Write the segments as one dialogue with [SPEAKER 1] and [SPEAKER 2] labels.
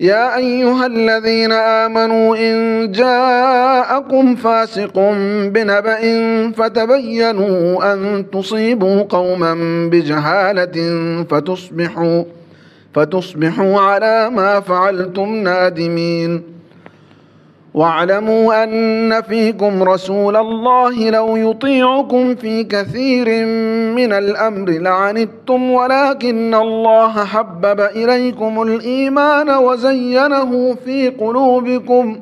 [SPEAKER 1] يا أيها الذين آمنوا إن جاءكم فاسق بنبأ فتبينوا أن تصيبوا قوما بجهالة فتصبحوا فتصبحوا على ما فعلتم نادمين واعلموا ان فيكم رسول الله لو يطيعكم في كثير من الامر لعنتم ولكن الله حبب اليكم الايمان وزينه في قلوبكم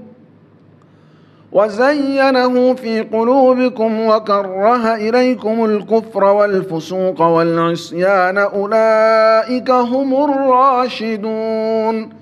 [SPEAKER 1] وزينه في قلوبكم وكره اليكم الكفر والفسوق والعصيان اولئك هم الراشدون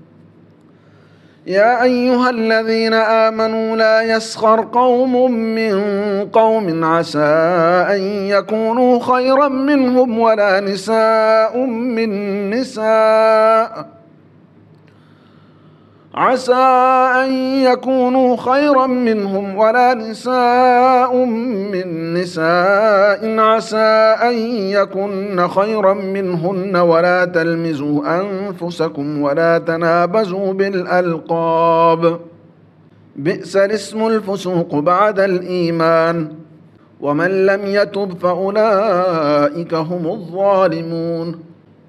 [SPEAKER 1] يا ايها الذين امنوا لا يسخر قوم من قوم عسى ان يكونوا خيرا منهم ولا نساء من نساء عسى أن يكونوا خيرا منهم ولا نساء من نساء عسى أن يكن خيرا منهن ولا تلمزوا أنفسكم ولا تنابزوا بالألقاب بئس الاسم الفسوق بعد الإيمان ومن لم يتب فأولئك هم الظالمون